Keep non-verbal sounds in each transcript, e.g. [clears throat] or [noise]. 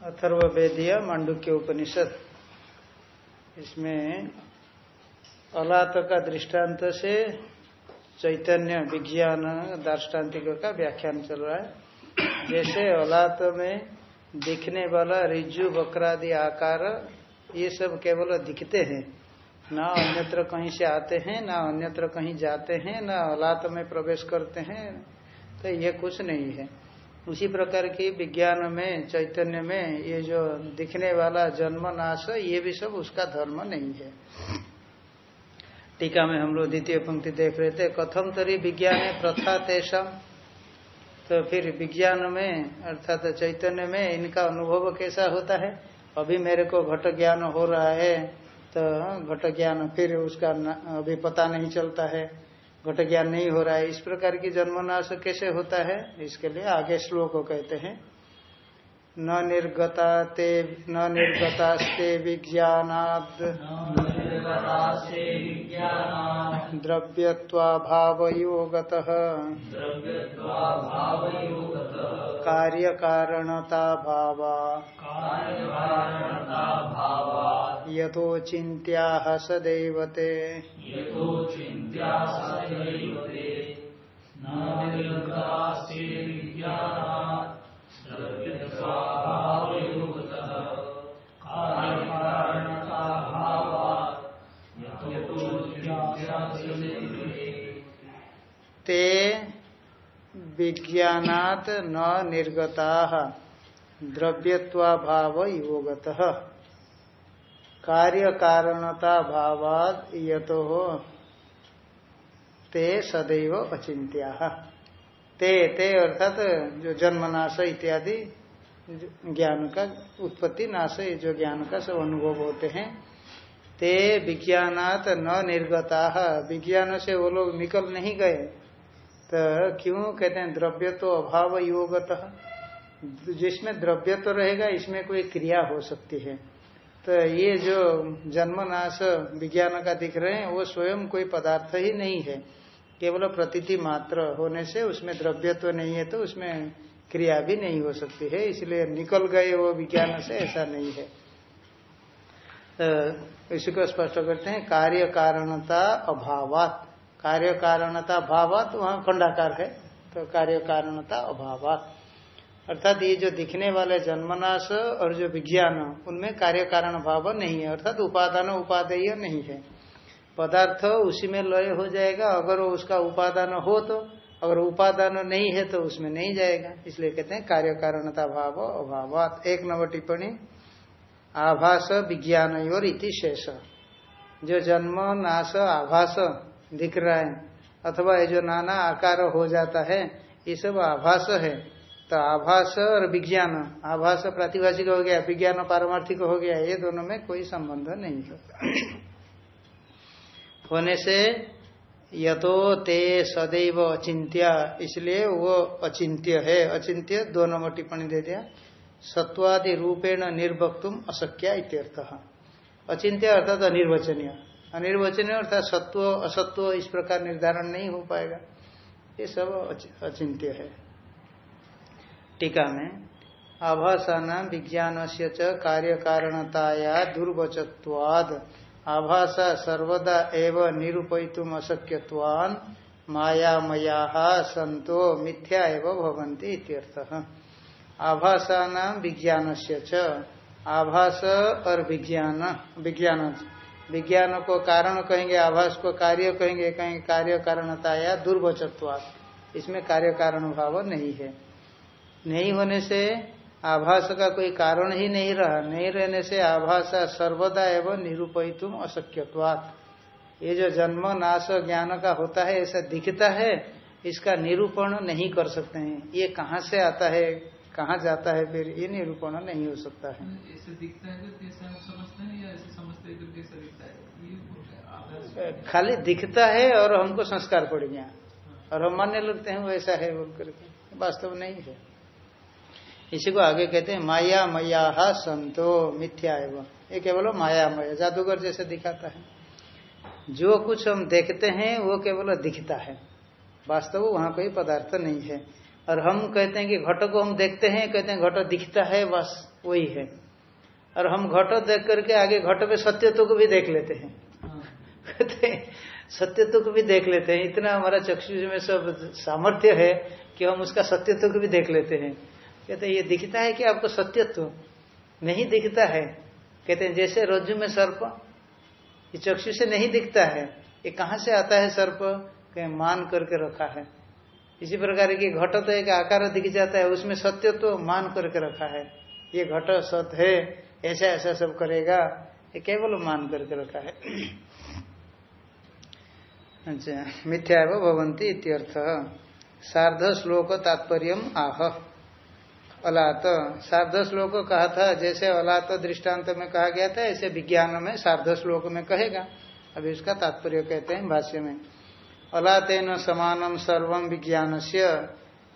अथर्वेदीय मांडुक्य उपनिषद। इसमें अलात का दृष्टांत से चैतन्य विज्ञान दार्ष्टान्तिक का व्याख्यान चल रहा है। जैसे अलात में दिखने वाला रिज्जु बकरादि आकार, ये सब केवल दिखते हैं। ना अन्यत्र कहीं से आते हैं, ना अन्यत्र कहीं जाते हैं, ना अलात में प्रवेश करते हैं तो ये कुछ नहीं है। उसी प्रकार की विज्ञान में, चैतन्य में, ये जो दिखने वाला जन्म, नाश ये भी सब उसका धर्म नहीं है। टीका में हम लोग द्वितीय पंक्ति देख रहे थे, कथम तरी विज्ञान प्रथा तेषम तो फिर विज्ञान में, अर्थात चैतन्य में इनका अनुभव कैसा होता है? अभी मेरे को घट ज्ञान हो रहा है तो घट ज्ञान फिर उसका अभी पता नहीं चलता है। घट ज्ञान नहीं हो रहा है। इस प्रकार की जन्मनाश कैसे होता है? इसके लिए आगे श्लोक कहते हैं। न निर्गता ते न निर्गता विज्ञानाद। द्रव्यत्वाभावयोगत। कार्य कारणता भावा यथो चिंत्या सदैवते। ते विज्ञात न निर्गता। द्रव्यत्वाभाव योगत कार्य कारणता भावाद यतो ते सदैव अचिंत्या ते ते अर्थात जो जन्मनाश इत्यादि ज्ञान का उत्पत्ति, नाश, जो ज्ञान का सब अनुभव होते हैं, ते विज्ञानात न निर्गता। विज्ञान से वो लोग निकल नहीं गए। तो क्यों कहते हैं, द्रव्य तो अभाव योगत। जिसमें द्रव्य तो रहेगा, इसमें कोई क्रिया हो सकती है। तो ये जो जन्मनाश विज्ञान का दिख रहे हैं, वो स्वयं कोई पदार्थ ही नहीं है। केवल प्रतीति मात्र होने से उसमें द्रव्य तो नहीं है तो उसमें क्रिया भी नहीं हो सकती है। इसलिए निकल गए वो विज्ञान से, ऐसा नहीं है। तो इसी को स्पष्ट करते हैं, कार्य कारणता अभावात। कार्य कारणता भावात वहाँ खंडाकार है तो कार्य कारणता अभावात अर्थात ये जो दिखने वाले जन्मनाश और जो विज्ञान, उनमें कार्य कारण भाव नहीं है, अर्थात उपादान उपादेय नहीं है। पदार्थ उसी में लय हो जाएगा, अगर उसका उपादान हो तो अगर उपादान नहीं है तो उसमें नहीं जाएगा। इसलिए कहते हैं कार्य कारणता भाव अभाव एक नंबर टिप्पणी, आभास विज्ञान और इति शेष। जो जन्म, नाश, आभास दिख रहा है। अथवा ये जो नाना आकार हो जाता है, ये सब आभास है। तो आभास और विज्ञान, आभास प्रातिभाषिक हो गया, विज्ञान पारमार्थिक हो गया, ये दोनों में कोई संबंध नहीं होता होने से यतो ते सदैव अचिंत्य, इसलिए वो अचिंत्य है। अचिंत्य दो नंबर टिप्पणी दे दिया। सत्वादि रूपेण निर्वक्तुम अशक्या इत्यर्थ। अचिंत्य अर्थात अनिर्वचनीय। अनिर्वचनीय अर्थात सत्व, असत्व इस प्रकार निर्धारण नहीं हो पाएगा। ये सब अचिंत्य है। टीका में, आभासाना विज्ञान से कार्य कारणताया दुर्वचत्वाद। आभासा सर्वदा एव निरूपयितुम अशक्यवान मायामया संतो मिथ्या एव भवंती इत्यर्थः। आभासा नाम विज्ञान से आभास और विज्ञान विज्ञान विज्ञान को कारण कहेंगे, आभास को कार्य कहेंगे कहेंगे कार्य कारणता या दुर्वचत्वाद इसमें कार्य कारण भाव नहीं है। नहीं होने से आभास का कोई कारण ही नहीं रहा। नहीं रहने से आभास सर्वदा एवं निरूपयितुम अशक्यवात ये जो जन्म, नाश, ज्ञान का होता है, ऐसा दिखता है, इसका निरूपण नहीं कर सकते हैं। ये कहाँ से आता है? कहाँ जाता है फिर ये निरूपण नहीं हो सकता है। ऐसे दिखता है तो समझते हैं या ऐसे समझते कैसा दिखता है? खाली दिखता है और हमको संस्कार पड़ गया। और हम मानने लगते हैं वैसा है बोल करके। वास्तव नहीं है। इसी को आगे कहते हैं माया मया संतो मिथ्या एवं। ये केवल माया मया जादूगर जैसे दिखाता है। जो कुछ हम देखते हैं वो केवल दिखता है। वास्तव वहाँ कोई पदार्थ नहीं है। और हम कहते हैं कि घट को हम देखते हैं, कहते हैं घट दिखता है, बस वही है। और हम घट देख करके आगे घट पे सत्यत्व को भी देख लेते हैं। कहते हैं, सत्यत्व को भी देख लेते हैं। इतना हमारा चक्षु में सब सामर्थ्य है कि हम उसका सत्यत्व को भी देख लेते हैं। कहते हैं, ये दिखता है कि आपको सत्यत्व नहीं दिखता है। कहते हैं, जैसे रज्जु में सर्प, ये चक्षु से नहीं दिखता है। ये कहाँ से आता है सर्प? कहीं मान करके रखा है। इसी प्रकार की घट तो एक आकार दिख जाता है, उसमें सत्य तो मान करके रखा है। ये घट सत है, ऐसा ऐसा सब करेगा, ये केवल मान करके रखा है। अच्छा मिथ्या भवंती इत्यर्थ। सार्ध श्लोक तात्पर्य आह। अलात। सार्ध श्लोक कहा था, जैसे अलात दृष्टांत में कहा गया था, ऐसे विज्ञान में सार्ध श्लोक में कहेगा। अभी उसका तात्पर्य कहते हैं भाष्य में। अलातेन समानम सर्वम विज्ञान से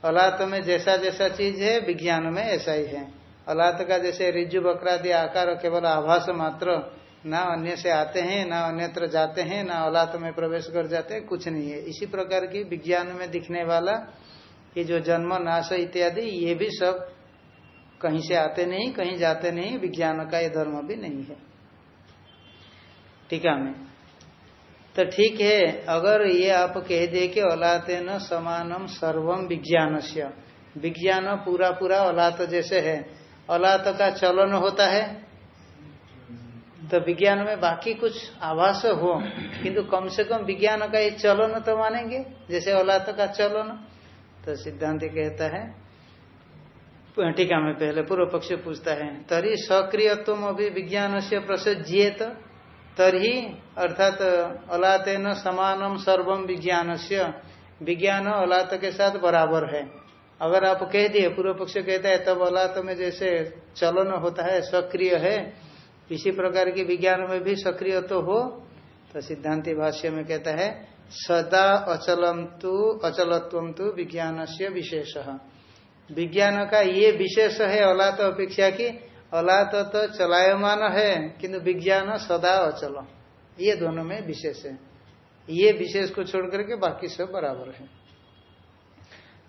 अलात में जैसा जैसा चीज़ है, विज्ञान में ऐसा ही है। अलात का जैसे रिज्जु, बकरादि आकार केवल आभास मात्र, ना अन्य से आते हैं, ना अन्यत्र जाते हैं, ना अलात में प्रवेश कर जाते हैं, कुछ नहीं है। इसी प्रकार की विज्ञान में दिखने वाला ये जो जन्म, नाश इत्यादि, ये भी सब कहीं से आते नहीं, कहीं जाते नहीं, विज्ञान का ये धर्म भी नहीं है। टीका में तो ठीक है, अगर ये आप कह दे कि औलाते न समानम सर्वम विज्ञान से विज्ञान पूरा पूरा औलात जैसे है। औलात का चलन होता है। तो विज्ञान में बाकी कुछ आभास हो, किंतु कम से कम विज्ञान का ये चलन तो मानेंगे, जैसे औलाद का चलन। तो सिद्धांत कहता है, टीका में पहले पूर्व पक्ष पूछता है, तरी सक्रियत्व अभी विज्ञान से प्रसज्येत। तरी अर्थात अलातेन समानम सर्वम विज्ञान से विज्ञान अलात के साथ बराबर है। अगर आप कह दिए, पूर्व पक्ष कहता है, तब अलात में जैसे चलन होता है, सक्रिय है, इसी प्रकार के विज्ञान में भी सक्रिय तो हो तो सिद्धांति भाष्य में कहता है, सदा अचलम तु अचलत्व तु विज्ञान से विशेष। विज्ञान का ये विशेष है औलात अपेक्षा की औलात तो तो चलायमान है, किंतु विज्ञान सदा अचल। ये दोनों में विशेष है। ये विशेष को छोड़ करके बाकी सब बराबर है।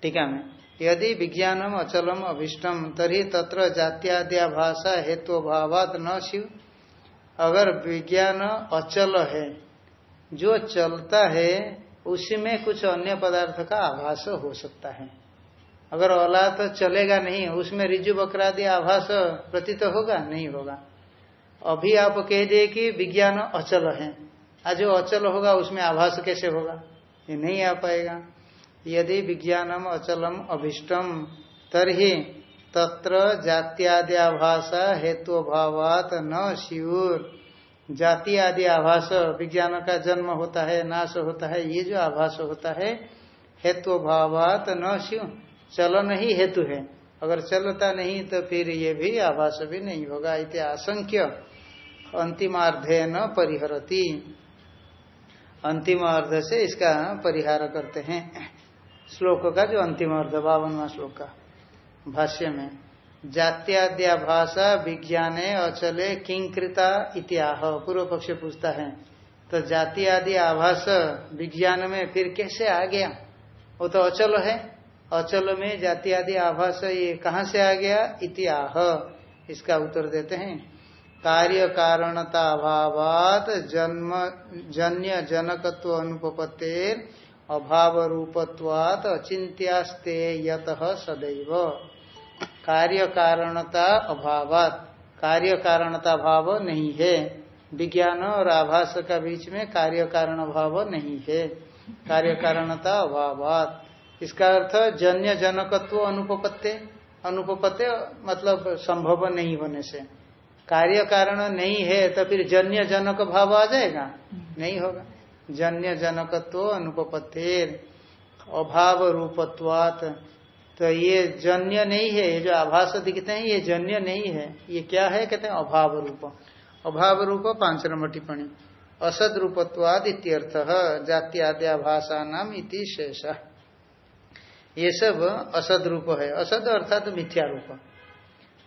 टीका में यदि विज्ञानम अचलम अभिष्टम तरी तत्र जात्याद्या भाषा हेतु भावात न शिव। अगर विज्ञान अचल है, जो चलता है उसमें कुछ अन्य पदार्थ का आभास हो सकता है। अगर औलाद तो चलेगा नहीं, उसमें रिजु बकरादि आभास प्रतीत तो होगा? नहीं होगा। अभी आप कह दिए कि विज्ञान अचल है। आज जो अचल होगा, उसमें आभास कैसे होगा? ये नहीं आ पाएगा। यदि विज्ञानम अचलम अभिष्टम, तरही तत्र जात्याद्याभाषा हेतु भावात न शिवर जाति आदि आभास, विज्ञान का जन्म होता है, नाश होता है, ये जो आभास होता है, हेतु भावात न शिव चलन ही हेतु है। अगर चलता नहीं तो फिर ये भी आभास भी नहीं होगा। इतने असंख्य अंतिमार्धे न परिहरती। अंतिम अर्ध से इसका परिहार करते हैं। श्लोक का जो अंतिम अर्ध बावनवा श्लोक का भाष्य में जात्याद्या भाषा विज्ञाने अचले किंकृता इत्याह पूर्व पक्ष पूछता है तो जाति आदि आभास विज्ञान में फिर कैसे आ गया? वो तो अचल है। अचल में जाति आदि आभास, ये कहाँ से आ गया? इतिहाह इसका उत्तर देते हैं। कार्य कारणता अभावात, जन्म, जन्य जनकत्व अनुपत्तेर अभाव रूपत्वात अचिंत्यास्ते यत सदैव। कार्य कारणता अभावात। कार्य कारणता भाव नहीं है। विज्ञान और आभास का बीच में कार्य कारण भाव नहीं है। कार्य कारणता अभावात। इसका अर्थ जन्य जनकत्व अनुपत्य अनुपत्य मतलब संभव नहीं होने से। कार्य कारण नहीं है तो फिर जन्य जनक भाव आ जाएगा? नहीं होगा। जन्य जनकत्व अनुपत्तिर अभाव रूपत्वात। तो ये जन्य नहीं है, ये जो आभास दिखते हैं, ये जन्य नहीं है। ये क्या है? कहते हैं अभाव रूप। अभाव रूप पाँच नंबर टिप्पणी। असद रूपत्वाद इत्यर्थ जात्याद्या भाषा नाम इति शेष। ये सब असद रूप है। असद अर्थात मिथ्या रूप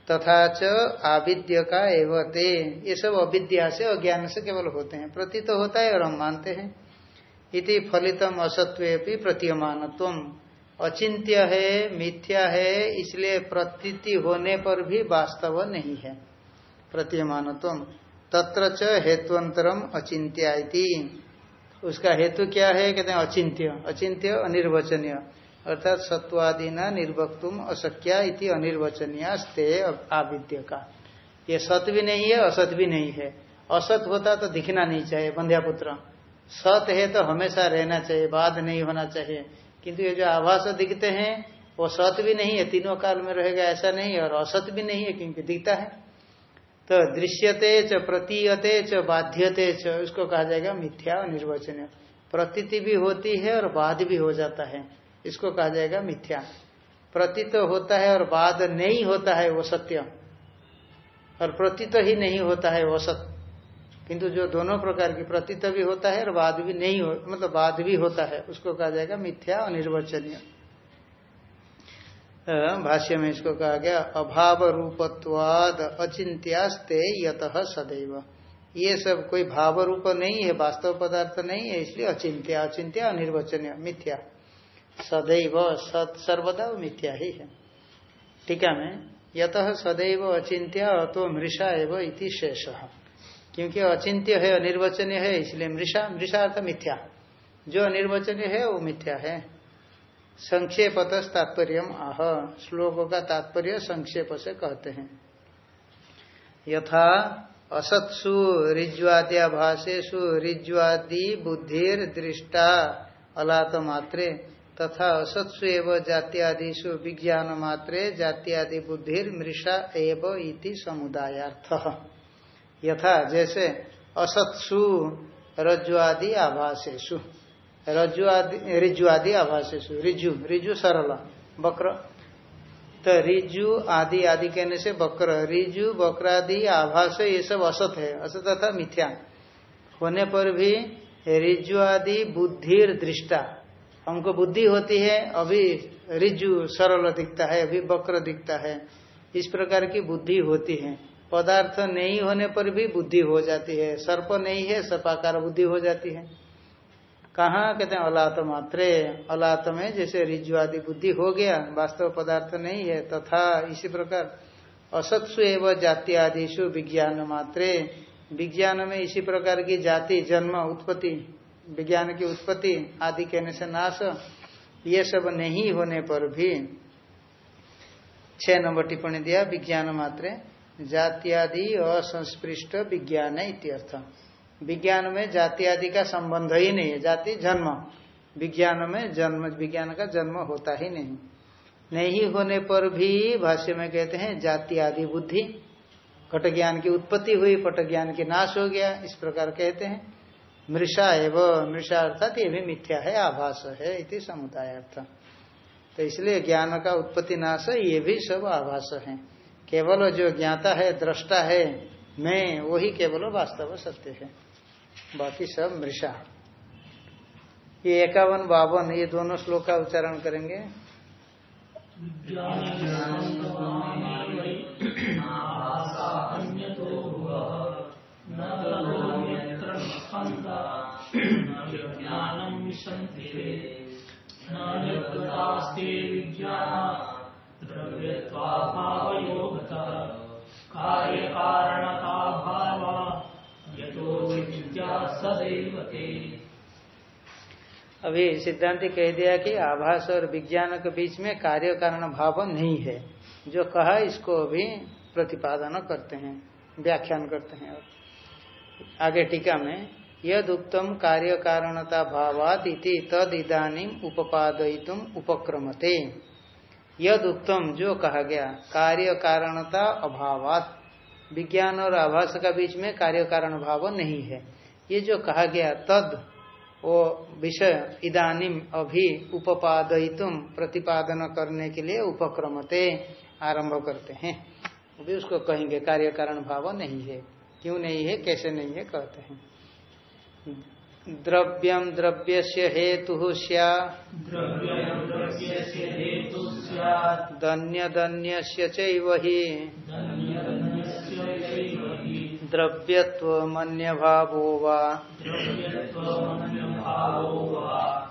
तथा च आविद्य का एवं ते ये सब अविद्या से अज्ञान से केवल होते हैं। प्रतीत तो होता है और हम मानते हैं। इति फलितम असत्व प्रतीयमान अचिंत्य है, मिथ्या है, इसलिए प्रतीति होने पर भी वास्तव नहीं है। प्रतीयमानत्व। तत्र च हेत्वंतरम अचिंत्या उसका हेतु क्या है? कहते हैं अचिंत्य। अचिंत्य अनिर्वचनीय। अर्थात सत्वादि न निर्वक्तुम अशक्या इति अनिर्वचनीय स्ते आविद्य का ये सत भी नहीं है, असत भी नहीं है। असत होता तो दिखना नहीं चाहिए, बंध्यापुत्र। सत है तो हमेशा रहना चाहिए बाद नहीं होना चाहिए। किंतु ये जो आभास दिखते हैं, वो सत भी नहीं है, तीनों काल में रहेगा ऐसा नहीं और असत भी नहीं है, क्योंकि दिखता है। तो दृश्यते च, प्रतीयते च, बाध्यते च उसको कहा जाएगा मिथ्या निर्वचन प्रतीति भी होती है और बाध भी हो जाता है। इसको कहा जाएगा मिथ्या। प्रतीत होता है और बाद नहीं होता है वो सत्य। और प्रतीत ही नहीं होता है वो सत्य। किंतु जो दोनों प्रकार की प्रतीत भी होता है और बाद भी नहीं हो मतलब बाद भी होता है, उसको कहा जाएगा मिथ्या अनिर्वचनीय। भाष्य में इसको कहा गया अभाव रूपत्वाद अचिंत्यास्ते यत सदैव। ये सब कोई भाव रूप नहीं है, वास्तव पदार्थ नहीं है, इसलिए अचिंत्या अचिंत्या अनिर्वचनीय, मिथ्या। सदैव सत सर्वदा मिथ्या ही है। टीका में, यत सदैव अचिंत्य तो मृषा एवं इति शेष। क्योंकि अचिंत्य है, अनिर्वचनीय है, इसलिए मृषा मृषा अर्थ मिथ्या। जो अनिर्वचनीय है, वो मिथ्या है। संक्षेप तात्पर्य आह, श्लोकों का तात्पर्य संक्षेप से कहते हैं। यथा, असत्सु रिज्वाद्याभाषेषु रिज्वादि बुद्धिर दृष्टा अलात मात्रे तथा असत्सु एवं जात्यादिषु विज्ञान मात्रे जात्यादि बुद्धिर मृषा एव इति समुदायार्थ। यथा जैसे असत्सु रज्जुआदि आभासेशु रज्जुआदि रिजुआदि आभासेशु रिजु रिजु सरल बक्र तो रिजु आदि आदि कहने से बक्र रिजु बकरादि आभास ये सब असत है। असत तथा मिथ्या। होने पर भी रिजु आदि बुद्धिर दृष्टा। हमको बुद्धि होती है, अभी रिजु सरल दिखता है, अभी बक्र दिखता है। इस प्रकार की बुद्धि होती है। पदार्थ नहीं होने पर भी बुद्धि हो जाती है। सर्प नहीं है, सर्पाकार बुद्धि हो जाती है। कहा? कहते हैं अलात मात्रे। अलात में जैसे रिजु आदि बुद्धि हो गया, वास्तव पदार्थ नहीं है, तथा इसी प्रकार असत्सु एवं जाति आदिशु विज्ञान मात्रे। विज्ञान में इसी प्रकार की जाति, जन्म, उत्पत्ति विज्ञान की उत्पत्ति आदि कहने से नाश, ये सब नहीं होने पर भी छह नंबर टिप्पणी दिया, विज्ञान मात्रे, जात्यादि असंस्पृष्ट विज्ञान इत्यर्थ। विज्ञान में जाति आदि का संबंध ही नहीं है, जाति जन्म। विज्ञान में जन्म, विज्ञान का जन्म होता ही नहीं। नहीं होने पर भी भाष्य में कहते हैं जाति आदि बुद्धि घट ज्ञान की उत्पत्ति हुई पट ज्ञान की नाश हो गया, इस प्रकार कहते हैं। मृषा एवं, मृषा अर्थात ये भी मिथ्या है, आभास है इति समुदाय अर्थ। तो इसलिए ज्ञान का उत्पत्ति नाश ये भी सब आभास है। केवल जो ज्ञाता है, दृष्टा है, मैं, वही केवल वास्तव सत्य है। बाकी सब मृषा। ये इक्यावन बावन, ये दोनों श्लोक का उच्चारण करेंगे। कार्य अभी सिद्धांत कह दिया कि आभास और विज्ञान के बीच में कार्य कारण भाव नहीं है। जो कहा, इसको अभी प्रतिपादन करते हैं, व्याख्यान करते हैं। आगे टीका में यद उत्तम कार्य कारणता भावात इति तद इदानी उपादयितुम उपक्रमते। यद उत्तम जो कहा गया कार्य कारणता अभावात। विज्ञान और आभास का बीच में कार्य कारण भाव नहीं है। ये जो कहा गया, तद, वो विषय इदानिम अभी उपादयितुम प्रतिपादन करने के लिए उपक्रमते, आरंभ करते हैं। अभी उसको कहेंगे कार्य कारण भाव नहीं है। क्यों नहीं है, कैसे नहीं है, कहते हैं। द्रव्यम द्रव्य से हेतु दन्य दन्य ही। द्रव्यत्वमन्य भावो वा।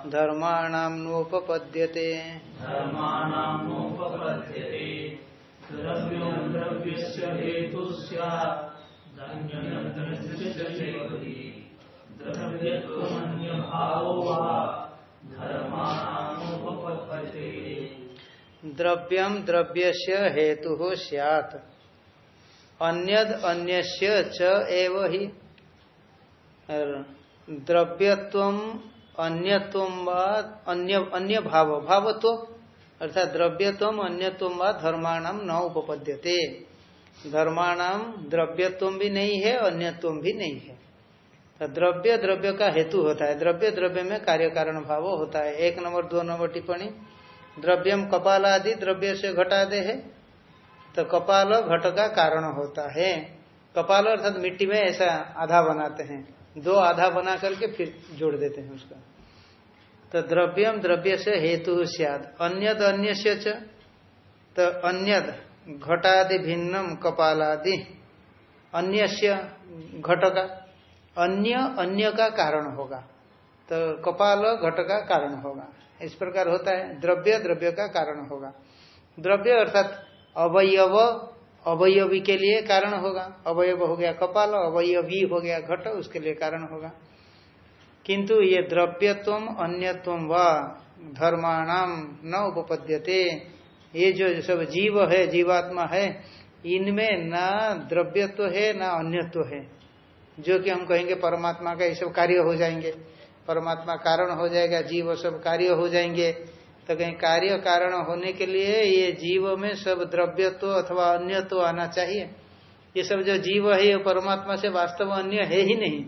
धर्माणां नोपपद्यते। धर्माणामुपपद्यते द्रव्यो हेतु द्रव्यम द्रव्यस्य हेतु स्यात्। अन्यद अन्यस्य च एव ही द्रव्यत्वम अन्यत्वम वा अन्य अन्य भाव भावत्व, अर्थात द्रव्यत्वम अन्यत्वम वा धर्माणाम न उपपद्यते। धर्माणाम द्रव्यत्वम भी नहीं है अन्यत्वम भी नहीं है। तो द्रव्य द्रव्य का हेतु होता है। द्रव्य द्रव्य में कार्य कारण भाव होता है। एक नंबर, दो नंबर टिप्पणी। द्रव्यम कपाल आदि द्रव्य से घटादे है तो कपाल घट का कारण होता है। कपाल अर्थात मिट्टी में ऐसा आधा बनाते हैं। दो आधा बना करके फिर जोड़ देते हैं उसका। तो द्रव्यम, द्रव्य से हेतु सियाद। अन्यद, अन्य से तो अन्यद, घटादि भिन्नम कपालादि। अन्य घट का। अन्य अन्य का कारण होगा। तो कपाल, घट का कारण होगा। इस प्रकार होता है। द्रव्य द्रव्य का कारण होगा। द्रव्य अर्थात अवयव, अवयवी के लिए कारण होगा। अवयव हो गया कपाल, अवयवी हो गया घट, उसके लिए कारण होगा। किंतु ये द्रव्यत्व, अन्यत्व व धर्माणाम न उपपद्यते। ये जो सब जीव है, जीवात्मा है, इनमें न द्रव्यत्व है, ना अन्यत्व है। जो कि हम कहेंगे परमात्मा का ये सब कार्य हो जाएँगे। परमात्मा कारण हो जाएगा, जीव सब कार्य हो जाएँगे। तो कहीं कार्य कारण होने के लिए ये जीव में सब द्रव्यत्व अथवा अन्यत्व आना चाहिए। ये सब जो जीव है, ये परमात्मा से वास्तव अन्य है ही नहीं।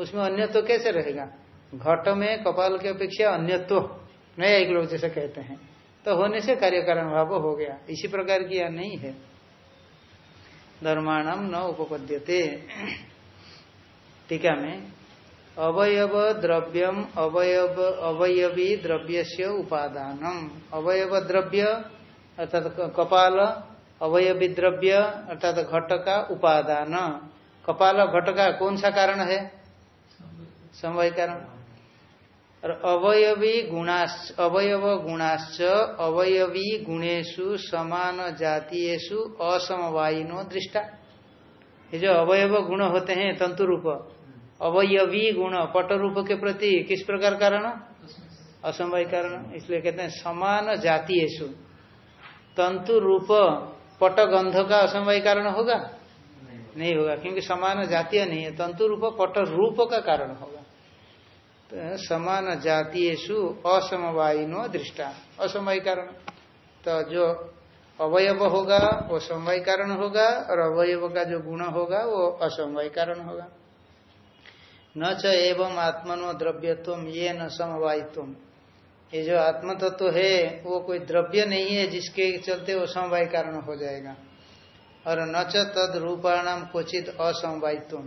उसमें अन्यत्व कैसे रहेगा? घट में कपाल की अपेक्षा अन्यत्व, नया एक लोग जैसे कहते हैं। तो होने से कार्य कारण भाव हो गया। इसी प्रकार की यह नहीं है। धर्माणम न उपपद्यते। टीका में अवयव द्रव्यम अवयव अवयवी द्रव्य से उपादानम। अवयव द्रव्य, अर्थात कपाल, अवयवी द्रव्य, अर्थात घट का उपादान। कपाल घट का कौन सा कारण है? समवाय कारण। और अवयवी गुणाश्च, अवयव गुणाश्च, अवयवी गुणेशु समान जातीयेशु असमवायिनो दृष्टा। ये जो अवयव गुण होते हैं तंतु रूप अवयवी गुण पट रूप के प्रति किस प्रकार कारण? असमवाय कारण। इसलिए कहते हैं समान जातीयेशु तंतु रूप, पट गंध का असमवाय कारण होगा? नहीं होगा, क्योंकि समान जातीय नहीं है। तंतु रूप, पट रूप का कारण होगा। तो समान जातीयेशु असमवायिनो दृष्टा। असमवाय कारण। तो जो अवयव होगा, वो समवाय कारण होगा, और अवयव का जो गुण होगा, वो असमवाय कारण होगा। न च एवं आत्मनो द्रव्यत्व, ये न समवायित्व। ये जो आत्म तत्व तो है, वो कोई द्रव्य नहीं है, जिसके चलते वो समवाय कारण हो जाएगा। और न च तद रूपाणाम क्वचित असमवायित्व।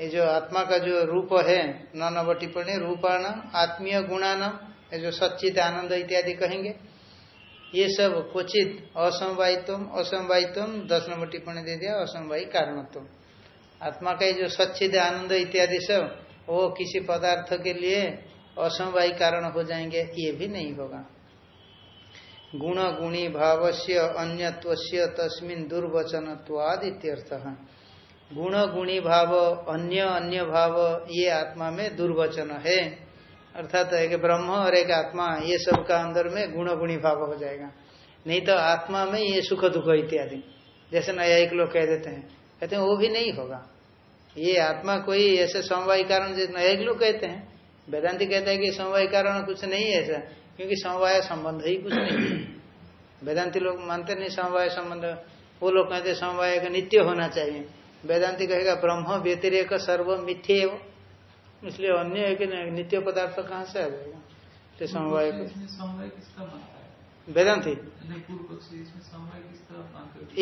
ये जो आत्मा का जो रूप है, न नव टिप्पणी रूपाणाम आत्मीय गुणानाम ये जो सच्चित आनंद इत्यादि कहेंगे, ये सब क्वचित असमवायित्व असमवायित्व, दस नंबर टिप्पणी दे दिया, असमवायी कारणत्व। आत्मा का जो सच्चिद आनंद इत्यादि सब, वो किसी पदार्थ के लिए असमवाय कारण हो जाएँगे, ये भी नहीं होगा। गुण गुणी भाव से अन्यत्व तस्मिन दुर्वचनत्वाद इत्यर्थ। गुण गुणी भाव, अन्य अन्य भाव, ये आत्मा में दुर्वचन है। अर्थात एक ब्रह्म और एक आत्मा, ये सब का अंदर में गुण गुणी भाव हो जाएगा। नहीं तो आत्मा में ये सुख दुख इत्यादि। जैसे नया एक लोग कह देते हैं कहते हैं, वो भी नहीं होगा। ये आत्मा कोई ऐसे समवाय कारण नया एक लोग कहते हैं, वेदांति कहता है कि समवाय कारण कुछ नहीं है ऐसा, क्योंकि समवाय संबंध ही कुछ नहीं है। वेदांति लोग मानते नहीं समवाय संबंध। वो लोग कहते समवाय का नित्य होना चाहिए। वेदांति कहेगा, ब्रह्म व्यतिरेक सर्व मिथ्य इसलिए अन्य है कि नित्य पदार्थ कहाँ से आ जाएगा? तो समवाय वेदांति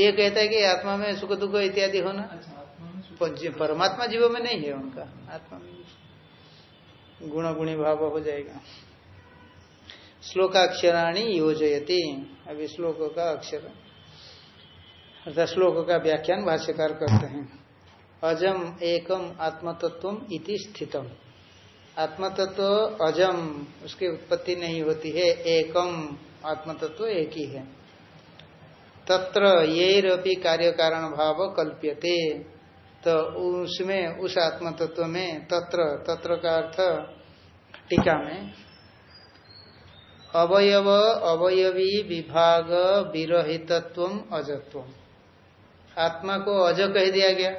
ये कहता है कि आत्मा में सुख दुख इत्यादि होना। परमात्मा जीव में नहीं है उनका आत्मा। में गुण गुणी भाव हो जाएगा। श्लोकाक्षराणी योजयती। अभी श्लोक का अक्षर अर्थात श्लोक का व्याख्यान भाष्यकार करते हैं। अजम एकम आत्मतत्व इति स्थितम। आत्मतत्व अजम उसकी उत्पत्ति नहीं होती है एकम। आत्मतत्व तो एक ही है। तत्र ये कार्य कारण भाव कल्प्यते। तो उसमें, उस आत्म तत्व में तत्र तत्र का अर्थ टीका में, अवयव, अवयवी विभाग विरहितत्व अजत्व। आत्मा को अज कह दिया गया।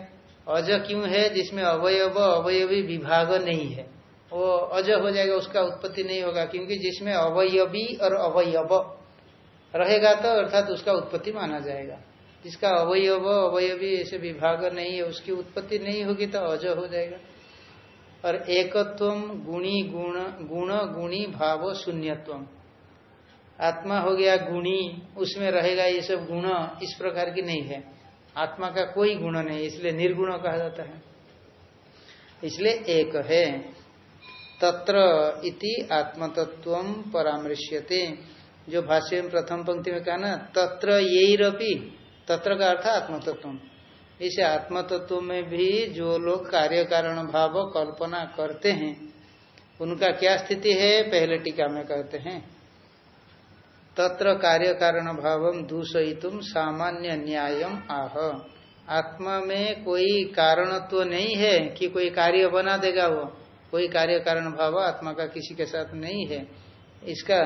अज क्यों है? जिसमें अवयव, अवयवी विभाग नहीं है। वो अज हो जाएगा, उसका उत्पत्ति नहीं होगा, क्योंकि जिसमें अवयवी और अवयव रहेगा तो अर्थात उसका उत्पत्ति माना जाएगा। जिसका अवयव, अवयवी ऐसे विभाग नहीं है, उसकी उत्पत्ति नहीं होगी तो अज हो जाएगा। और एकत्व गुणी गुण गुण गुणी भाव शून्यत्व। आत्मा हो गया गुणी, उसमें रहेगा ये सब गुण, इस प्रकार की नहीं है। आत्मा का कोई गुण नहीं, इसलिए निर्गुण कहा जाता है। इसलिए एक है। तत्र इति आत्मतत्व परामृश्यते। जो भाष्य में प्रथम पंक्ति में कहा ना, तत्र यही रपी तत्र का अर्थ आत्मतत्व इसे आत्मतत्व में भी जो लोग कार्य कारण भाव कल्पना करते हैं, उनका क्या स्थिति है? पहले टीका में कहते हैं। तत्र कार्य कारण भाव दूषयितुम सामान्य न्यायम आह। आत्मा में कोई कारणत्व नहीं है कि कोई कार्य बना देगा वो। कोई कार्य कारण भाव आत्मा का किसी के साथ नहीं है। इसका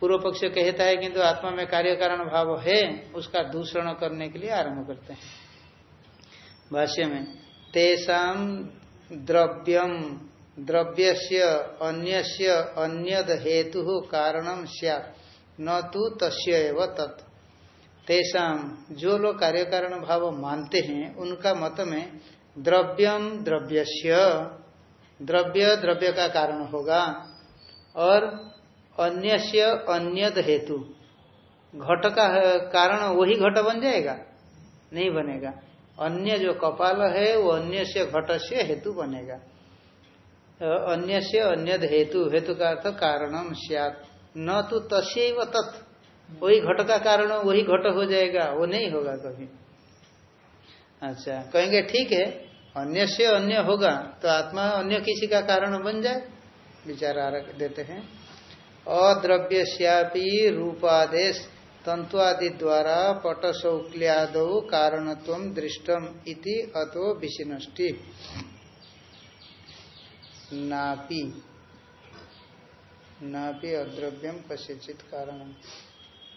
पूर्व पक्ष कहता है किंतु आत्मा में कार्य कारण भाव है, उसका दूषण करने के लिए आरंभ करते हैं। भाष्य में तेषाम द्रव्यम द्रव्यस्य अन्यस्य अन्यद हेतु कारणम स्यात्, न तो तस्य तत्। तेषाम जो लोग कार्य कारण भाव मानते हैं, उनका मत में द्रव्यम द्रव्यस्य द्रव्य द्रव्य का कारण होगा। और अन्य अन्यद हेतु। घट का कारण वही घट बन जाएगा? नहीं बनेगा। अन्य जो कपाल है, वो अन्य से घट से हेतु बनेगा। अन्य से अन्यद हेतु। हेतु का अर्थ कारणम सियात। न तो तस्व तत्। वही घट का कारण, वही घट हो जाएगा। वो नहीं होगा कभी। अच्छा कहेंगे, ठीक है। अन्य से अन्य होगा तो आत्मा अन्य किसी का कारण बन जाए, विचार देते हैं। अद्रव्यश्यापी रूपादेश, तंतुआदि द्वारा पट पटशौक्ल्याद कारणत्व दृष्टम इति अतो विशिनष्टि। नापी। नापी अद्रव्यम कस्यचित कारण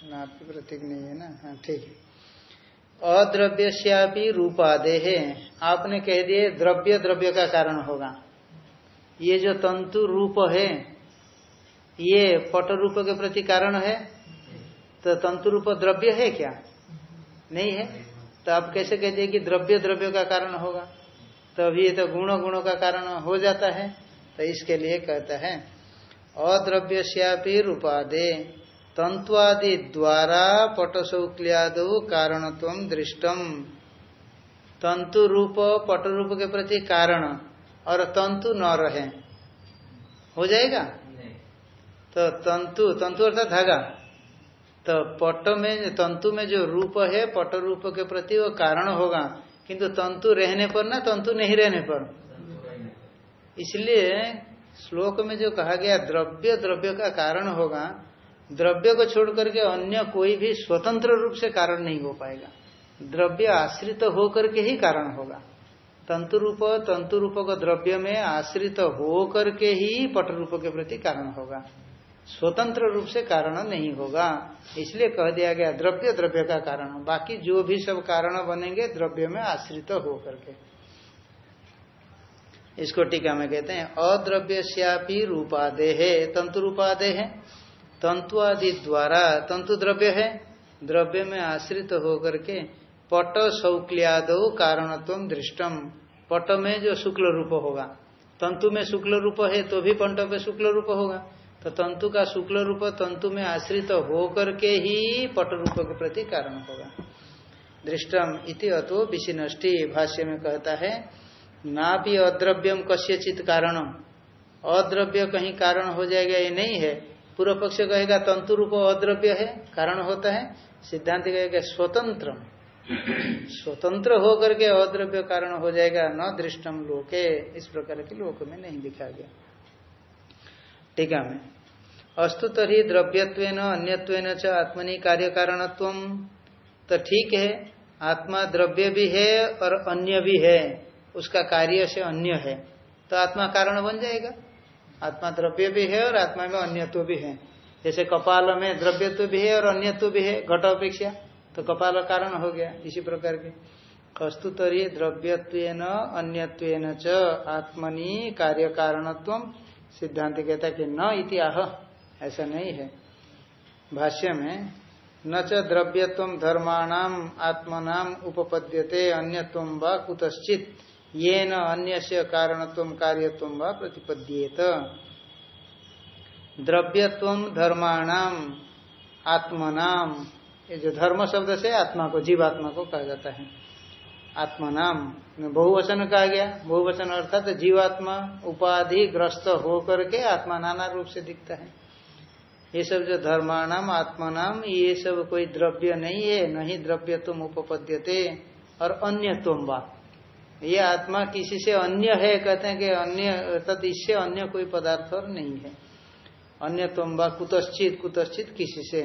नापी प्रतीक नहीं है ना हाँ ठीक है। अद्रव्यश्यापी रूपादे है आपने कह दिए द्रव्य द्रव्य का कारण होगा। ये जो तंतु रूप है, ये पट रूप के प्रति कारण है? तो तंतु रूप द्रव्य है क्या? नहीं है? तो आप कैसे कह दिए कि द्रव्य द्रव्य का कारण होगा? तो अभी ये तो गुण, गुणों का कारण हो जाता है। तो इसके लिए कहता है अद्रव्य श्यापी रूपादे। तंतुआदि द्वारा पटशौक्लियाद कारणत्व दृष्टम तंतु रूप पट रूप के प्रति कारण और तंतु न रहे। हो जाएगा? तो तंतु तंतु अर्थात धागा। तो पट में तंतु में जो रूप है पट रूप के प्रति वो कारण होगा। किंतु तंतु रहने पर ना तंतु नहीं रहने पर। इसलिए श्लोक में जो कहा गया द्रव्य द्रव्य का कारण होगा द्रव्य को छोड़ करके अन्य कोई भी स्वतंत्र रूप से कारण नहीं हो पाएगा। द्रव्य आश्रित तो होकर के ही कारण होगा। तंतु रूप तंतु रूप का द्रव्य में आश्रित तो हो करके ही पट रूप के प्रति कारण होगा। स्वतंत्र रूप से कारण नहीं होगा। इसलिए कह दिया गया द्रव्य द्रव्य का कारण। बाकी जो भी सब कारण बनेंगे, द्रव्य में आश्रित तो हो करके इसको टीका में कहते हैं अद्रव्य श्यापी रूपादे है तंतु रूपादे है तंतु आदि द्वारा, तंतु द्रव्य है, द्रव्य में आश्रित तो होकर के पट शौक्लियाद कारणत्व दृष्टम पट में जो शुक्ल रूप होगा, तंतु में शुक्ल रूप है तो भी पंट पे शुक्ल रूप होगा। तो तंतु का शुक्ल रूप तंतु में आश्रित तो होकर के ही पट रूप के प्रति कारण होगा। दृष्टम इति अतो विशिनष्टि भाष्य में कहता है ना भी अद्रव्यम कस्यचित कारणम अद्रव्य कहीं कारण हो जाएगा ये नहीं है पूर्व पक्ष कहेगा तंतु रूप अद्रव्य है, कारण होता है। सिद्धांत कहेगा स्वतंत्र स्वतंत्र होकर के अद्रव्य कारण हो जाएगा, न दृष्टम लोके। इस प्रकार के लोक में नहीं दिखा गया। टीका में अस्तु तरी द्रव्यत्व अन्यत्व च आत्मनि कार्य कारणत्व तो ठीक है, आत्मा द्रव्य भी है और अन्य भी है। उसका कार्य से अन्य है। तो आत्मा कारण बन जाएगा। आत्मा द्रव्य भी है और आत्मा में अन्यत्व भी है। जैसे कपाल में द्रव्यत्व भी है और अन्यत्व भी है, घट अपेक्षा तो कपाल कारण हो गया इसी प्रकार के। कस्तुतरी द्रव्यत्व अन्यत्व च, आत्मनि कार्य कारणत्व सिद्धांत कहता कि न इति आह, ऐसा नहीं है। भाष्य में, न च द्रव्यत्व धर्माणाम, आत्मनाम उपपद्यते, अन्यत्व व कुतश्चित। ये न अन्य से कारणत्व कार्यत्व व प्रतिपद्येत। द्रव्यत्व, धर्माणाम, आत्मनाम, ये जो धर्म शब्द से आत्मा को, जीवात्मा को कहा जाता है। आत्मनाम बहुवचन कहा गया। बहुवचन अर्थात तो जीवात्मा उपाधि ग्रस्त होकर के आत्मा नाना रूप से दिखता है। ये सब जो धर्माणाम, आत्मानाम, ये सब कोई द्रव्य नहीं है नहीं द्रव्य तुम उपपद्यते, और अन्य तुम बा ये आत्मा किसी से अन्य है, कहते हैं कि अन्य तत् इससे अन्य कोई पदार्थ और नहीं है। अन्य तुम बा कुतश्चित कुतश्चित किसी से।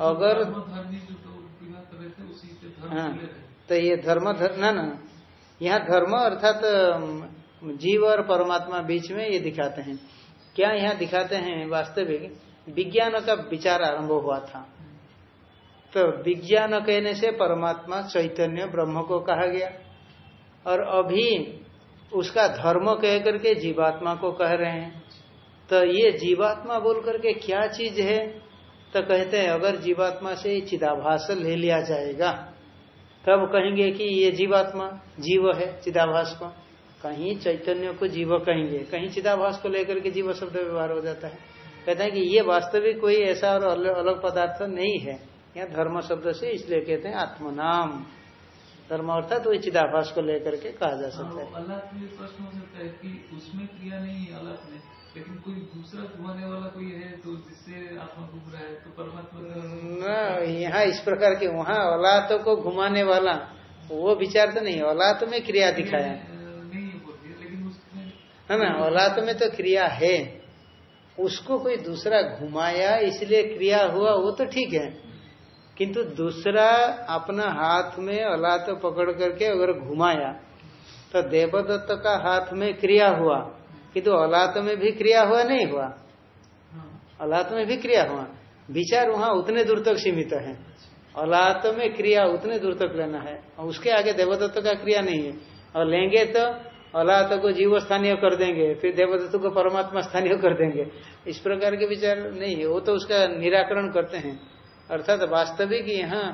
अगर तो हाँ। तो ये धर्म धर्म ना ना। यहाँ धर्म अर्थात जीव और परमात्मा बीच में ये दिखाते हैं। क्या यहाँ दिखाते हैं वास्तविक? विज्ञान का विचार आरंभ हुआ था। तो विज्ञान कहने से परमात्मा चैतन्य ब्रह्म को कहा गया। और अभी उसका धर्म कह करके जीवात्मा को कह रहे हैं। तो ये जीवात्मा बोल करके क्या चीज़ है? तो कहते हैं अगर जीवात्मा से चिदाभास ले लिया जाएगा तब कहेंगे कि ये जीवात्मा जीव है चिदाभास को। कहीं चैतन्य को जीव कहेंगे कहीं चिदाभास को लेकर के जीव शब्द व्यवहार हो जाता है। कहते हैं कि ये वास्तविक कोई ऐसा और अलग, पदार्थ नहीं है। यहाँ धर्म शब्द से इसलिए कहते हैं आत्मनाम। धर्म अर्थात वही चिदाभास को लेकर के कहा जा सकता है हाँ, अल्लाह के लिए प्रश्न हो सकता है कि उसमें क्रिया नहीं है अल्लाह में लेकिन कोई दूसरा घुमाने वाला कोई है तो जिससे आत्मा घूम रहा है तो परमात्मा न यहाँ इस प्रकार के वहाँ औलाद को घुमाने वाला वो विचार तो नहीं औलाद में क्रिया दिखाया। नहीं है लेकिन है ना औलाद में तो क्रिया है। उसको कोई दूसरा घुमाया इसलिए क्रिया हुआ वो तो ठीक है। किंतु दूसरा अपना हाथ में औलाद पकड़ करके अगर घुमाया तो देवदत्त का हाथ में क्रिया हुआ किंतु औलाद में भी क्रिया हुआ नहीं हुआ। अलात में भी क्रिया हुआ। विचार वहाँ उतने दूर तक सीमित है। औलाद में क्रिया उतने दूर तक लेना है। और उसके आगे देवदत्त का क्रिया नहीं है। और लेंगे तो अलात को जीव स्थानीय कर देंगे फिर देवदत्त को परमात्मा स्थानीय कर देंगे। इस प्रकार के विचार नहीं है। वो तो उसका निराकरण करते हैं। अर्थात वास्तविक यहाँ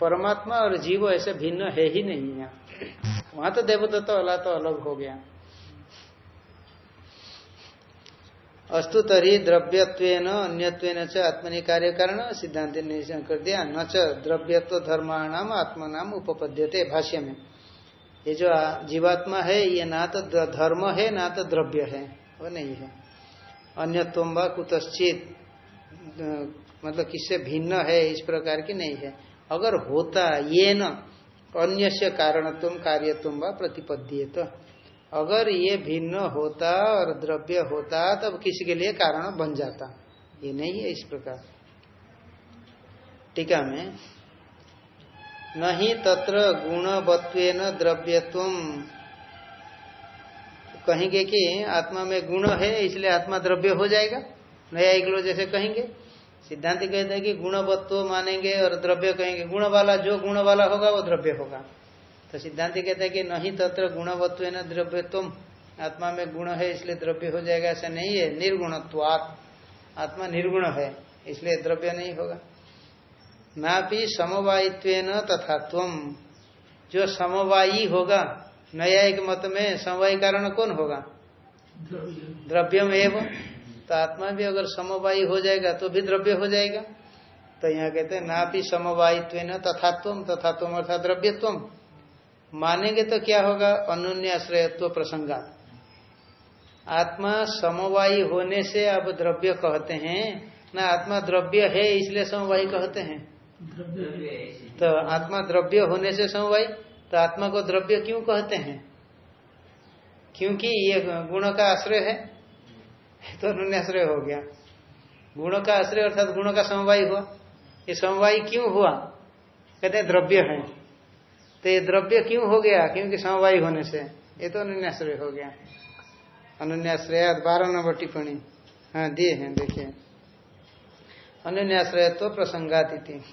परमात्मा और जीव ऐसे भिन्न है ही नहीं यहाँ। वहाँ तो देवदत्त अला तो अलग हो गया। अस्तु तरी द्रव्यत्व अन्यत्व च आत्मनि कार्य कारण सिद्धांत ने कर दिया। न द्रव्यत्व धर्माणाम, आत्मनाम उपपद्यते भाष्य में ये जो जीवात्मा है, ये ना तो धर्म है, ना तो द्रव्य है, वो नहीं है। अन्यत्व कुतश्चित मतलब किससे भिन्न है, इस प्रकार की नहीं है। अगर होता ये न अन्य से कारणत्व, कार्यत्व व प्रतिपद्य तो अगर ये भिन्न होता और द्रव्य होता, तब किसी के लिए कारण बन जाता? ये नहीं है इस प्रकार। टीका में, नहीं तत्र गुणवत्वेन द्रव्यत्व। कहेंगे कि आत्मा में गुण है, इसलिए आत्मा द्रव्य हो जाएगा। नया एक जैसे कहेंगे। सिद्धांत कहते हैं कि गुणवत्व मानेंगे और द्रव्य कहेंगे। गुण वाला जो गुण वाला होगा वो द्रव्य होगा। तो सिद्धांत कहते हैं कि नहीं तत्र गुणवत्व न तुम आत्मा में गुण है इसलिए द्रव्य हो जाएगा। ऐसा नहीं है। निर्गुणत्वात्। आत्मा निर्गुण है इसलिए द्रव्य नहीं होगा। ना भी समवायित्व तथात्व जो समवायी होगा नया एक मत में समवायी कारण कौन होगा? द्रव्यम एवं तो आत्मा भी अगर समवायी हो जाएगा तो भी द्रव्य हो जाएगा। तो यहाँ कहते हैं, ना भी समवायित्व न तथात्व तथात्व अर्थात द्रव्यत्व। मानेंगे तो क्या होगा? अनुन्य आश्रयत्व प्रसंगा आत्मा समवायी होने से अब द्रव्य कहते हैं, ना आत्मा द्रव्य है इसलिए समवायी कहते हैं। तो आत्मा द्रव्य होने से समवाय तो आत्मा को द्रव्य क्यों कहते हैं? क्योंकि ये गुण का आश्रय है। [laughs] तो अनुन्याश्रय हो गया। गुण का आश्रय अर्थात गुण का समवाय हुआ। ये समवाय क्यों हुआ? कहते हैं द्रव्य है। तो ये द्रव्य क्यों हो गया? क्योंकि समवाय होने से। ये तो अनुन्याश्रय हो गया। अनुन्याश्रय बारह नंबर टिप्पणी। हाँ दिए हैं, देखिए। अनुन्याश्रय तो प्रसंगातिथि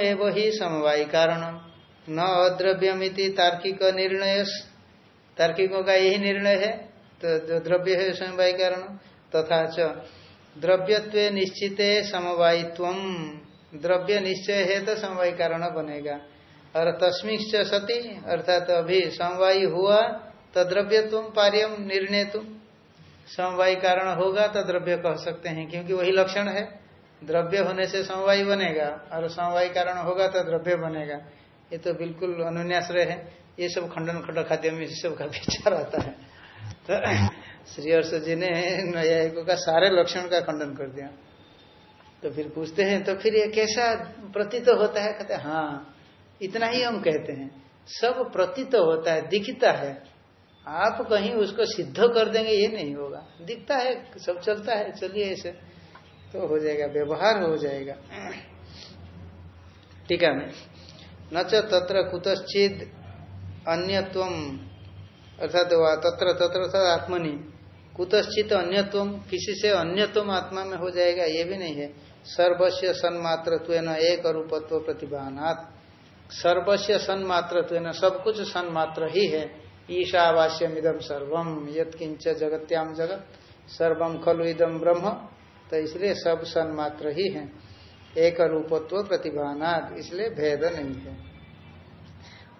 एवं ही समवाय कारण। न अद्रव्यमिति तार्किक निर्णय तार्किकों का यही निर्णय है। तो जो द्रव्य है समवाय कारण तथा च द्रव्यत्व निश्चित समवायित्व। द्रव्य निश्चय है तो समवाय कारण बनेगा। और तस्मिश्च सती, अर्थात तो अभी समवाय हुआ तो द्रव्यत्व पार्यम निर्णय तुम समवाय कारण होगा तो द्रव्य कह सकते हैं, क्योंकि वही लक्षण है। द्रव्य होने से समवाय बनेगा, और समवाय कारण होगा तो द्रव्य बनेगा। ये तो बिल्कुल अनुन्याश्रय है। ये सब खंडन खंड खाद्य में सब का [laughs] विचार आता है। तो श्री हर्ष जी ने न्यायिकों का सारे लक्षण का खंडन कर दिया। तो फिर पूछते हैं तो फिर ये कैसा प्रतीत तो होता है? कहते हाँ इतना ही हम कहते हैं। सब प्रतीत तो होता है, दिखता है। आप कहीं उसको सिद्ध कर देंगे, ये नहीं होगा। दिखता है, सब चलता है, चलिए ऐसे। तो हो जाएगा, व्यवहार हो जाएगा। ठीक है, न तत्र कुतश्चित अन्यत्व अर्थात तत्र तत्र आत्मनि। कुतश्चित अन्यत्व, किसी से अन्यत्व आत्मा में हो जाएगा, ये भी नहीं है। सर्वस्व सन्मात्र एक रूपत्व प्रतिभानात्। सर्वस्व सन्मात्र सब कुछ सन्मात्र ही है। ईशावास्यम इदम सर्वम यत्किंच जगत्याम जगत। सर्वम खलु इदम ब्रह्म तो इसलिए सब सन्मात्र ही है। एक रूपत्व प्रतिभानाद इसलिए भेद नहीं है।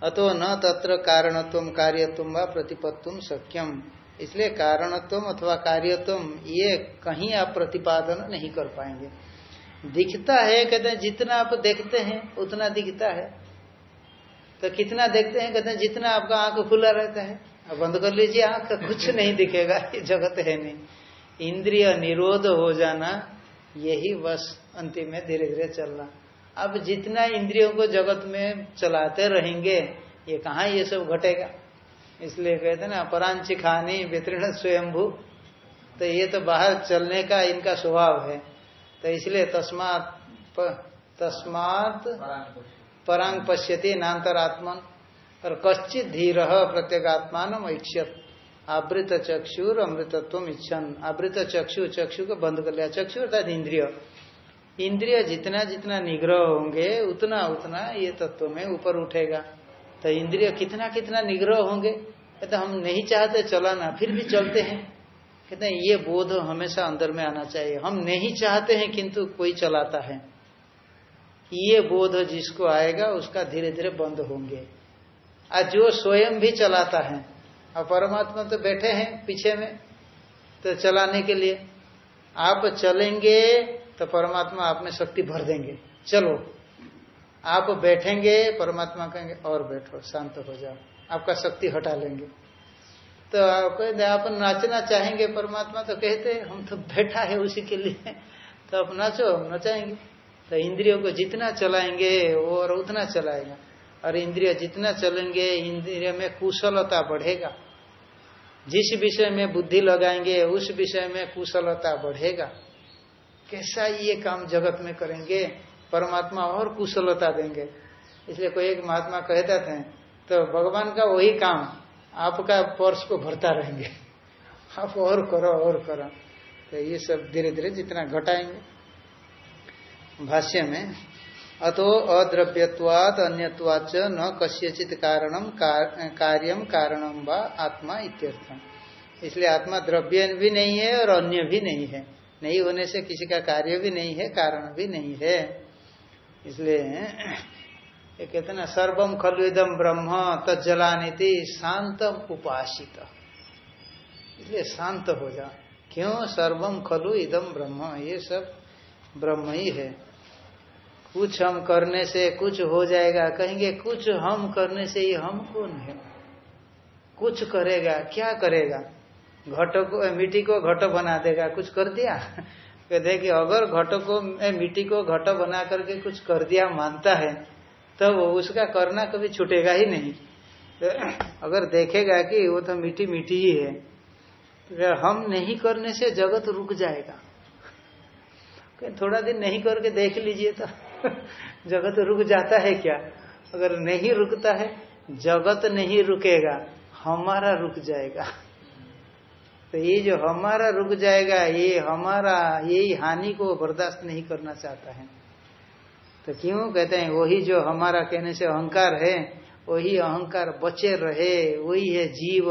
अतो न तत्र कारणत्व कार्यत्व व प्रतिपत्तुम सक्यम इसलिए कारणत्व अथवा कार्यत्व ये कहीं आप प्रतिपादन नहीं कर पाएँगे। दिखता है, कहते हैं, जितना आप देखते हैं, उतना दिखता है। तो कितना देखते हैं, कहते हैं, जितना आपका आँख खुला रहता है अब बंद कर लीजिए आँख, कुछ नहीं दिखेगा, ये जगत है नहीं। इंद्रिय निरोध हो जाना, यही बस अंतिम में धीरे धीरे चलना। अब जितना इंद्रियों को जगत में चलाते रहेंगे, ये कहा ये सब घटेगा? इसलिए कहते ना परांची खानी वितरण स्वयंभू। तो ये तो बाहर चलने का इनका स्वभाव है। तो इसलिए तस्मात तस्मात परांग पश्यति नान्तरात्मन। और कश्चित धीर प्रत्येगात्मान ऐक्षत आवृत चक्षुर अमृतत्व इच्छन। आवृत चक्षु चक्षु को बंद कर लिया। चक्षु अर्थात इंद्रिय। इंद्रिय जितना जितना निग्रह होंगे, उतना उतना ये तत्व में ऊपर उठेगा। तो इंद्रिय कितना कितना निग्रह होंगे कहते हम नहीं चाहते चलाना फिर भी चलते हैं। कहते हैं, ये बोध हमेशा अंदर में आना चाहिए। हम नहीं चाहते हैं, किंतु कोई चलाता है। ये बोध जिसको आएगा, उसका धीरे धीरे बंद होंगे। आज जो स्वयं भी चलाता है और परमात्मा तो बैठे हैं पीछे में तो चलाने के लिए। आप चलेंगे तो परमात्मा आप में शक्ति भर देंगे। चलो, आप बैठेंगे, परमात्मा कहेंगे, और बैठो, शांत हो जाओ। आपका शक्ति हटा लेंगे। तो कहते आप नाचना चाहेंगे परमात्मा तो कहते हम तो बैठा है उसी के लिए। तो आप नाचो, हम नचाएँगे। तो इंद्रियों को जितना चलाएँगे, वो और उतना चलाएगा। और इंद्रिय जितना चलेंगे, इंद्रिय में कुशलता बढ़ेगा। जिस विषय में बुद्धि लगाएँगे, उस विषय में कुशलता बढ़ेगा। कैसा ये काम जगत में करेंगे? परमात्मा और कुशलता देंगे। इसलिए कोई एक महात्मा कहते थे तो भगवान का वही काम, आपका पर्स को भरता रहेंगे। [laughs] आप और करो और करो। तो ये सब धीरे धीरे जितना घटाएँगे। भाष्य में, अतो अद्रव्यवाद अन्यवाच न कस्यचित कारणम कार्यम कारणम व आत्मा इत्यर्थ इसलिए आत्मा द्रव्य भी नहीं है और अन्य भी नहीं है। नहीं होने से किसी का कार्य भी नहीं है, कारण भी नहीं है। इसलिए, ये कहते ना सर्वम खलु इदम ब्रह्म तजलानीति शांत उपासित। इसलिए शांत हो जा। क्यों? सर्वम खलु इदम ब्रह्म, ये सब ब्रह्म ही है। कुछ हम करने से कुछ हो जाएगा। कहेंगे, कुछ हम करने से ये हम कौन है कुछ करेगा, क्या करेगा? घट को मिट्टी को घट बना देगा, कुछ कर दिया? [laughs] कहते कि अगर घट को मिट्टी को घट बना करके कुछ कर दिया, मानता है तो वो उसका करना कभी छूटेगा ही नहीं। तो [clears throat] अगर देखेगा कि वो तो मिट्टी मिट्टी ही है तो हम नहीं करने से जगत रुक जाएगा। [laughs] थोड़ा दिन नहीं करके देख लीजिए तो [laughs] जगत रुक जाता है क्या? अगर नहीं रुकता है, जगत नहीं रुकेगा, हमारा रुक जाएगा। तो ये जो हमारा रुक जाएगा, ये हमारा यही हानि को बर्दाश्त नहीं करना चाहता है। तो क्यों? कहते हैं, वही जो हमारा कहने से अहंकार है, वही अहंकार बचे रहे, वही है जीव,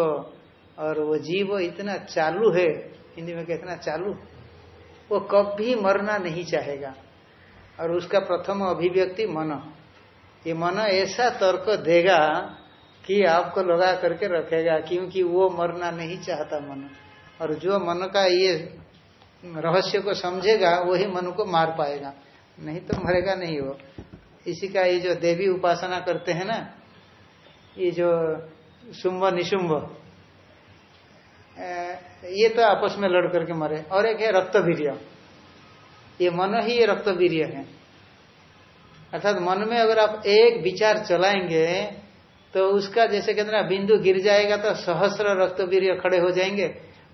और वो जीव इतना चालू है, हिंदी में कहते ना, चालू। वो कभी मरना नहीं चाहेगा। और उसका प्रथम अभिव्यक्ति मन। ये मन ऐसा तर्क देगा कि आपको लगा करके रखेगा, क्योंकि वो मरना नहीं चाहता मन। और जो मन का ये रहस्य को समझेगा, वही मन को मार पाएगा। नहीं तो मरेगा नहीं वो। इसी का ये जो देवी उपासना करते हैं ना, ये जो शुंभ निशुंभ ये तो आपस में लड़ करके मरे। और एक है रक्त वीर्य ये मन ही ये रक्त वीर्य है। अर्थात मन में अगर आप एक विचार चलाएँगे तो उसका जैसे कहते ना, बिंदु गिर जाएगा तो सहस्र रक्त वीर्य खड़े हो जाएँगे।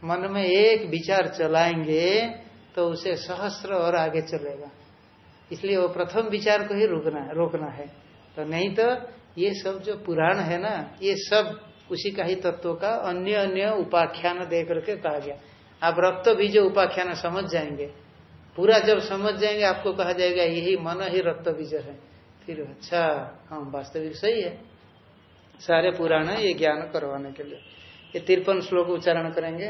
मन में एक विचार चलाएँगे तो उसे सहस्र और आगे चलेगा। इसलिए वो प्रथम विचार को ही रोकना रोकना है। तो नहीं तो ये सब जो पुराण है ना, ये सब उसी का ही तत्व का अन्य अन्य उपाख्यान दे करके कहा गया। आप रक्त भी जो उपाख्यान समझ जाएँगे, पूरा जब समझ जाएँगे, आपको कहा जाएगा, यही मन ही रक्त बीज है। फिर अच्छा हाँ वास्तविक सही है। सारे पुराण ये ज्ञान करवाने के लिए। ये तिरपन श्लोक उच्चारण करेंगे।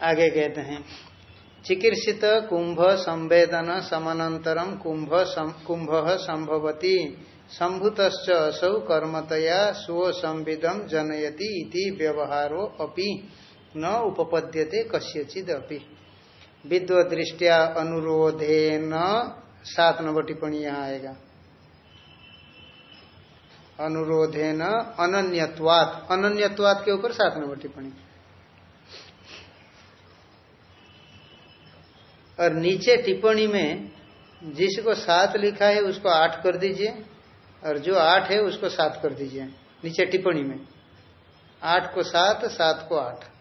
आगे कहते हैं चिकित्सित कुंभ संवेदन समानंतरम कुंभ कुंभ संभवती संभुत असौ कर्मतया स्व संविदम जनयति व्यवहारो अपि। न उपपद्यते कस्यचिद अपि विद्वदृष्टिया अनुरोधे न, सात नंबर टिप्पणी यहाँ आएगा। अनुरोधे न अनन्यवात अनन्यवात के ऊपर सात नंबर टिप्पणी। और नीचे टिप्पणी में जिसको सात लिखा है उसको आठ कर दीजिए, और जो आठ है उसको सात कर दीजिए। नीचे टिप्पणी में। आठ को सात सात को आठ।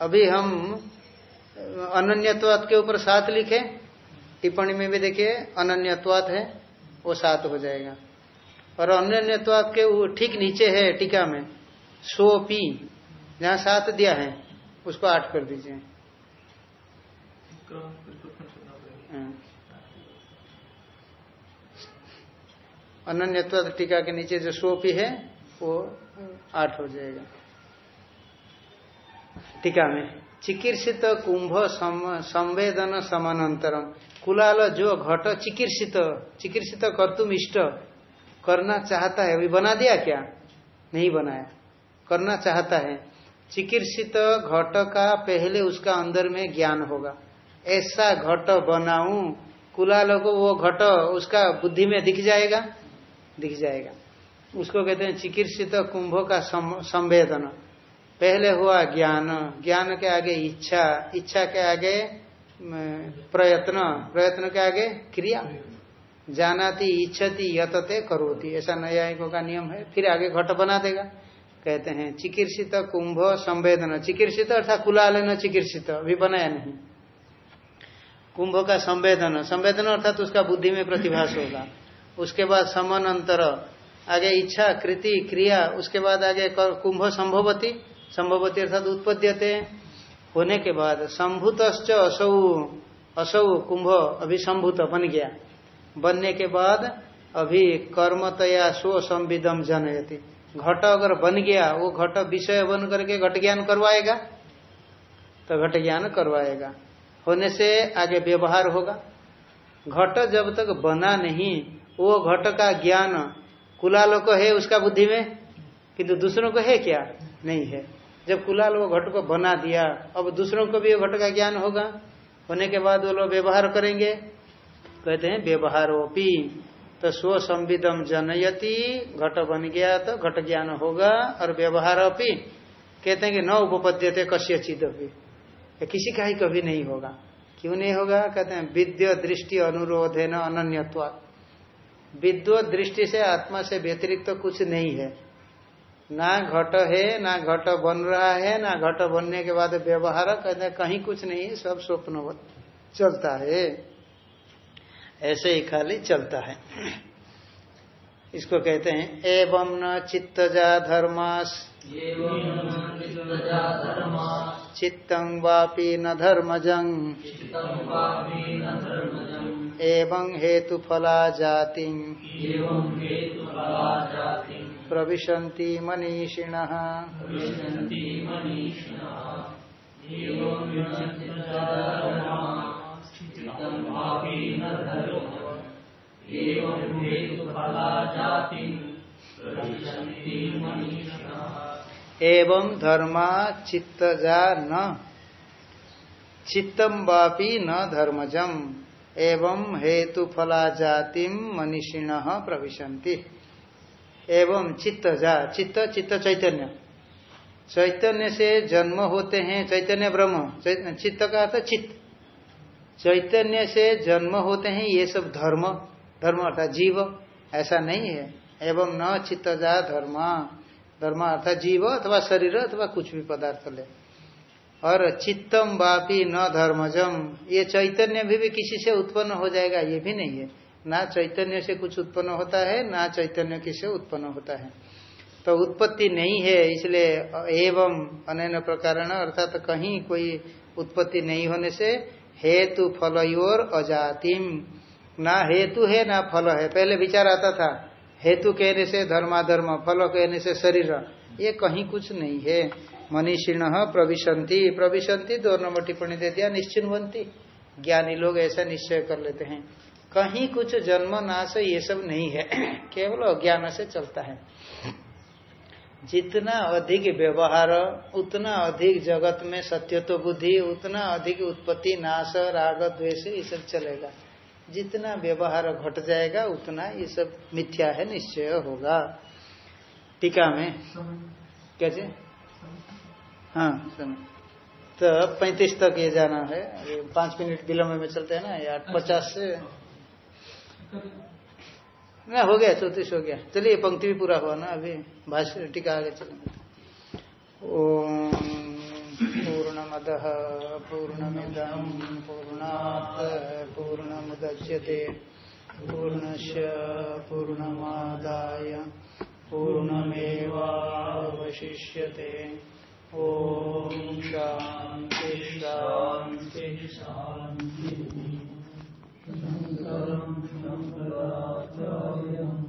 अभी हम अनन्यत्वात के ऊपर सात लिखे, टिप्पणी में भी देखिए, अनन्यत्वात है, वो सात हो जाएगा। और अनन्यत्वात के ठीक नीचे है टीका में सो पी जहाँ सात दिया है, उसको आठ कर दीजिए। हाँ। अनन्यत्व टीका के नीचे जो सोपी है, वो आठ हो जाएगा। टीका में चिकित्सित कुंभ संवेदन समानांतरम। कुलाल जो घट चिकित्सित चिकित्सित कर्तुम इष्ट। करना चाहता है, अभी बना दिया क्या? नहीं बनाया। करना चाहता है। चिकित्सित घट का पहले उसका अंदर में ज्ञान होगा। ऐसा घट बनाऊ, कुलाल को वो घट, उसका बुद्धि में दिख जाएगा? दिख जाएगा। उसको कहते हैं चिकित्सित कुंभ का संवेदन। पहले हुआ ज्ञान। ज्ञान के आगे इच्छा। इच्छा के आगे प्रयत्न। प्रयत्न के आगे क्रिया। जानाती, इच्छति, यतते करोती। ऐसा न्यायिकों का नियम है। फिर आगे घट बना देगा। कहते हैं चिकित्सित कुंभ संवेदन। चिकित्सित अर्थात कुलाल न चिकित्सित अभी बनाया नहीं। कुंभ का संवेदन। संवेदन अर्थात उसका बुद्धि में प्रतिभास होगा। उसके बाद समन अंतर आगे इच्छा, कृति, क्रिया। उसके बाद आगे कुंभ संभवती। संभवती अर्थात उत्पद्यते। होने के बाद संभूत असौ असौ कुंभ अभी संभूत बन गया। बनने के बाद अभी कर्मतया संविदम जनयति। घट अगर बन गया, वो घट विषय बन करके घट ज्ञान करवाएगा। तो घट ज्ञान करवाएगा। होने से आगे व्यवहार होगा। घट जब तक बना नहीं, वो घट का ज्ञान कुलाल को है उसका बुद्धि में? किंतु दूसरों को है क्या? नहीं है। जब कुलाल वो घट को बना दिया, अब दूसरों को भी घट का ज्ञान होगा। होने के बाद वो लोग व्यवहार करेंगे। कहते हैं, व्यवहारोपी तो स्व संविदम जनयति, घट बन गया तो घट ज्ञान होगा और व्यवहार अपी कहते हैं कि न उपपद्यते कश्य चिद किसी का ही कभी नहीं होगा। क्यों नहीं होगा? कहते हैं, विद्य दृष्टि अनुरोध है न अनन्यत्वा। विद्वत दृष्टि से आत्मा से व्यतिरिक्त तो कुछ नहीं है। ना घट है ना घट बन रहा है ना घट बनने के बाद व्यवहार कहते कहीं कुछ नहीं सब स्वप्न चलता है। ऐसे ही खाली चलता है। इसको कहते हैं एवं न चित्तजा धर्मास। चित्तं वापी न धर्मजं। एवं हेतु फला जाति। प्रविशन्ति मनीषिणः। एवं धर्मा। चित्तजा न। चित्तम वापी न धर्मजम। एवं हेतु फला जातिम मनीषिण प्रविशन्ति। एवं चित्त जा चित्त चित्त चैतन्य। चैतन्य से जन्म होते हैं चैतन्य ब्रह्म। चित्त का अर्थ चित्त। चैतन्य से जन्म होते हैं ये सब धर्म। धर्म अर्थात जीव ऐसा नहीं है। एवं न चित्त जा धर्म। धर्म अर्थात जीव अथवा शरीर अथवा कुछ भी पदार्थ ले। और चित्तम बापी न धर्मजम। ये चैतन्य भी, भी किसी से उत्पन्न हो जाएगा ये भी नहीं है। ना चैतन्य से कुछ उत्पन्न होता है, ना चैतन्य किसी उत्पन्न होता है। तो उत्पत्ति नहीं है, इसलिए एवं अनैन प्रकार अर्थात तो कहीं कोई उत्पत्ति नहीं होने से हेतु फल योर अजातिम। ना हेतु है, ना फल है। पहले विचार आता था, हेतु कहने से धर्माधर्म, फल कहने से शरीर। ये कहीं कुछ नहीं है। मनीषिण प्रविशंति प्रविशंति दो नंबर टिप्पणी दे दिया, निश्चिन्वंती। ज्ञानी लोग ऐसा निश्चय कर लेते हैं। कहीं कुछ जन्म नाश ये सब नहीं है। [clears throat] केवल अज्ञान से चलता है। जितना अधिक व्यवहार, उतना अधिक जगत में सत्यत्व बुद्धि, उतना अधिक उत्पत्ति, नाश, राग, द्वेष, ये सब चलेगा। जितना व्यवहार घट जाएगा, उतना ये सब मिथ्या है, निश्चय होगा। टीका में। कैसे हाँ समय तो पैंतीस तक ये जाना है। पाँच मिनट विलम्ब में चलते हैं ना, या पचास से ना, हो गया, चौतीस हो गया। चलिए पंक्ति भी पूरा हुआ ना, अभी भाष्य, टीका आगे चलेंगे। ओम पूर्णमद पूर्णमिदम पूर्णात् पूर्णमुदच्यते। पूर्णश पूर्णमादाय पूर्णमेवावशिष्यते। ओम शांति शांति शांति शङ्करं शङ्कराचार्यम्